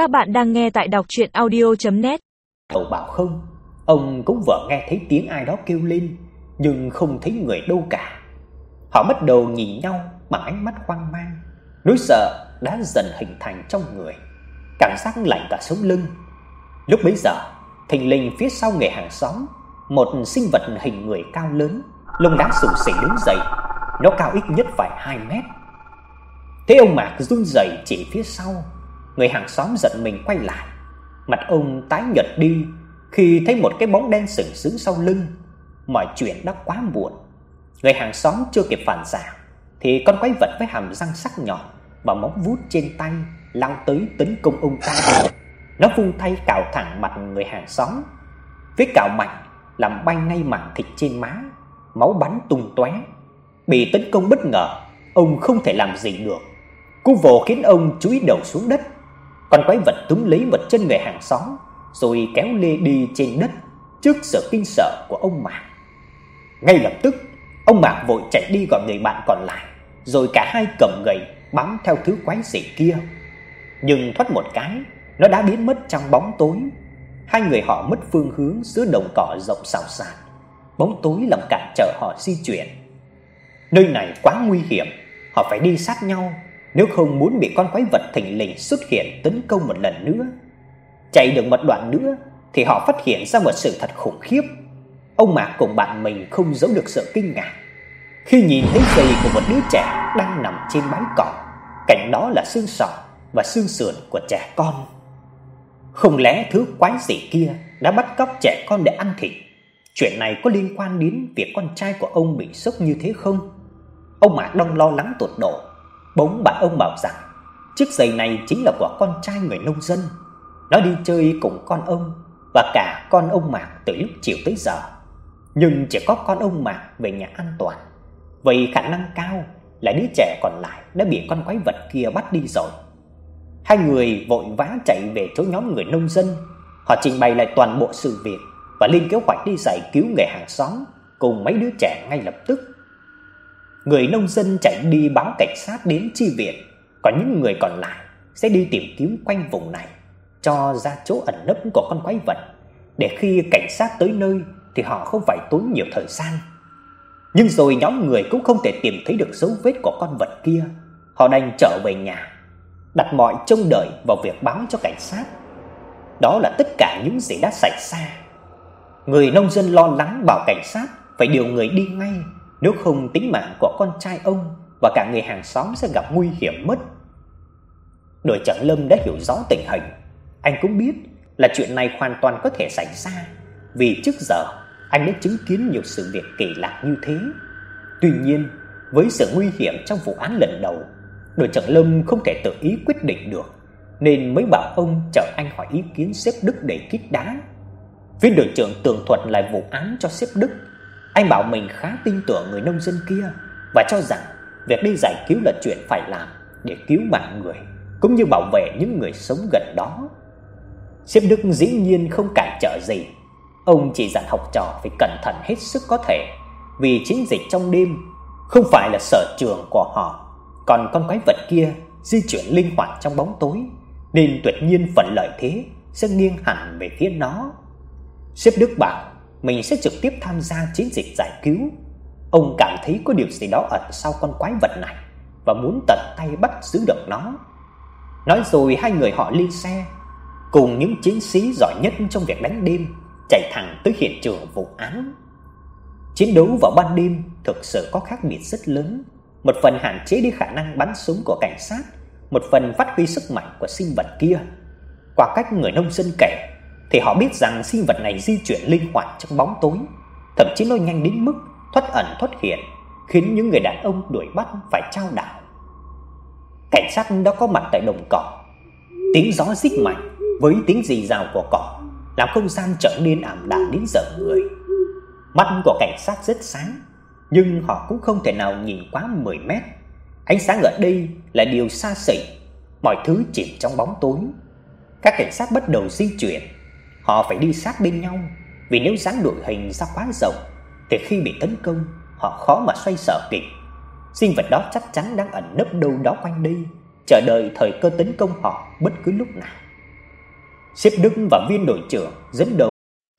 Các bạn đang nghe tại đọc audio net Cậu bảo không, ông cũng vừa nghe thấy tiếng ai đó kêu lên, nhưng không thấy người đâu cả. Họ bắt đầu nhìn nhau bằng ánh mắt hoang mang, nỗi sợ đã dần hình thành trong người, cảm giác lạnh cả sống lưng. Lúc bấy giờ, thình lình phía sau người hàng xóm, một sinh vật hình người cao lớn, lông lá sù sình đứng dậy, nó cao ít nhất phải 2 mét. Thế ông Mạc run rẩy chỉ phía sau, người hàng xóm giật mình quay lại, mặt ông tái nhợt đi khi thấy một cái bóng đen sừng sững sau lưng. Mọi chuyện đã quá muộn. Người hàng xóm chưa kịp phản xạ thì con quái vật với hàm răng sắc nhọn và móng vuốt trên tay lao tới tấn công ông ta. Nó vung tay cào thẳng mặt người hàng xóm. Vết cào mạnh làm bay ngay mảng thịt trên má, máu bắn tung tóe. Bị tấn công bất ngờ, ông không thể làm gì được. Cú vồ khiến ông chúi đầu xuống đất. Con quái vật túm lấy một chân người hàng xóm rồi kéo lê đi trên đất trước sự kinh sợ của ông Mạc. Ngay lập tức, ông Mạc vội chạy đi gọi người bạn còn lại, rồi cả hai cầm gậy bám theo thứ quái dị kia. Nhưng thoát một cái, nó đã biến mất trong bóng tối. Hai người họ mất phương hướng giữa đồng cỏ rộng xào xạc Bóng tối làm cản trở họ di chuyển. Nơi này quá nguy hiểm, họ phải đi sát nhau, nếu không muốn bị con quái vật thình lình xuất hiện tấn công một lần nữa. Chạy được một đoạn nữa thì họ phát hiện ra một sự thật khủng khiếp. Ông Mạc cùng bạn mình không giấu được sự kinh ngạc khi nhìn thấy giày của một đứa trẻ đang nằm trên bãi cỏ, cạnh đó là xương sọ và xương sườn của trẻ con. Không lẽ thứ quái dị kia đã bắt cóc trẻ con để ăn thịt? Chuyện này có liên quan đến việc con trai của ông bị sốc như thế không? Ông Mạc đang lo lắng tột độ. Bỗng bạn ông bảo rằng chiếc giày này chính là của con trai người nông dân. Nó đi chơi cùng con ông và cả con ông Mạc từ lúc chiều tới giờ. Nhưng chỉ có con ông Mạc về nhà an toàn. Vậy khả năng cao là đứa trẻ còn lại đã bị con quái vật kia bắt đi rồi. Hai người vội vã chạy về chỗ nhóm người nông dân, họ trình bày lại toàn bộ sự việc và lên kế hoạch đi giải cứu người hàng xóm cùng mấy đứa trẻ ngay lập tức. Người nông dân chạy đi báo cảnh sát đến chi viện, còn những người còn lại sẽ đi tìm kiếm quanh vùng này cho ra chỗ ẩn nấp của con quái vật để khi cảnh sát tới nơi thì họ không phải tốn nhiều thời gian. Nhưng rồi nhóm người cũng không thể tìm thấy được dấu vết của con vật kia, họ đành trở về nhà, đặt mọi trông đợi vào việc báo cho cảnh sát. Đó là tất cả những gì đã xảy ra. Người nông dân lo lắng bảo cảnh sát phải điều người đi ngay, nếu không tính mạng của con trai ông và cả người hàng xóm sẽ gặp nguy hiểm mất. Đội trưởng Lâm đã hiểu rõ tình hình, anh cũng biết là chuyện này hoàn toàn có thể xảy ra, vì trước giờ anh đã chứng kiến nhiều sự việc kỳ lạ như thế. Tuy nhiên, với sự nguy hiểm trong vụ án lần đầu, đội trưởng Lâm không thể tự ý quyết định được, nên mới bảo ông chờ anh hỏi ý kiến sếp Đức để kích đá. Viên đội trưởng tường thuật lại vụ án cho sếp Đức. Anh bảo mình khá tin tưởng người nông dân kia và cho rằng việc đi giải cứu là chuyện phải làm để cứu mạng người cũng như bảo vệ những người sống gần đó. Sếp Đức dĩ nhiên không cản trở gì. Ông chỉ dặn học trò phải cẩn thận hết sức có thể, vì chiến dịch trong đêm không phải là sở trường của họ, còn con quái vật kia di chuyển linh hoạt trong bóng tối, nên tuyệt nhiên phần lợi thế sẽ nghiêng hẳn về phía nó. Sếp Đức bảo mình sẽ trực tiếp tham gia chiến dịch giải cứu. Ông cảm thấy có điều gì đó ẩn sau con quái vật này và muốn tận tay bắt giữ được nó. Nói rồi hai người họ lên xe cùng những chiến sĩ giỏi nhất trong việc đánh đêm chạy thẳng tới hiện trường vụ án. Chiến đấu vào ban đêm thực sự có khác biệt rất lớn, một phần hạn chế đi khả năng bắn súng của cảnh sát, một phần phát huy sức mạnh của sinh vật kia. Qua cách người nông dân kể thì họ biết rằng sinh vật này di chuyển linh hoạt trong bóng tối, thậm chí nó nhanh đến mức thoát ẩn thoát hiện, khiến những người đàn ông đuổi bắt phải trao đảo. Cảnh sát đã có mặt tại đồng cỏ. Tiếng gió rít mạnh với tiếng rì rào của cỏ làm không gian trở nên ảm đạm đến giận người. Mắt của cảnh sát rất sáng, nhưng họ cũng không thể nào nhìn quá 10 mét. Ánh sáng ở đây là điều xa xỉ, mọi thứ chìm trong bóng tối. Các cảnh sát bắt đầu di chuyển, họ phải đi sát bên nhau, vì nếu dáng đội hình ra quá rộng thì khi bị tấn công, họ khó mà xoay sở kịp. Sinh vật đó chắc chắn đang ẩn nấp đâu đó quanh đây, chờ đợi thời cơ tấn công họ bất cứ lúc nào. Sếp Đức và viên đội trưởng dẫn đầu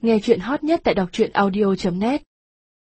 Nghe chuyện hot nhất tại đọc truyện audio net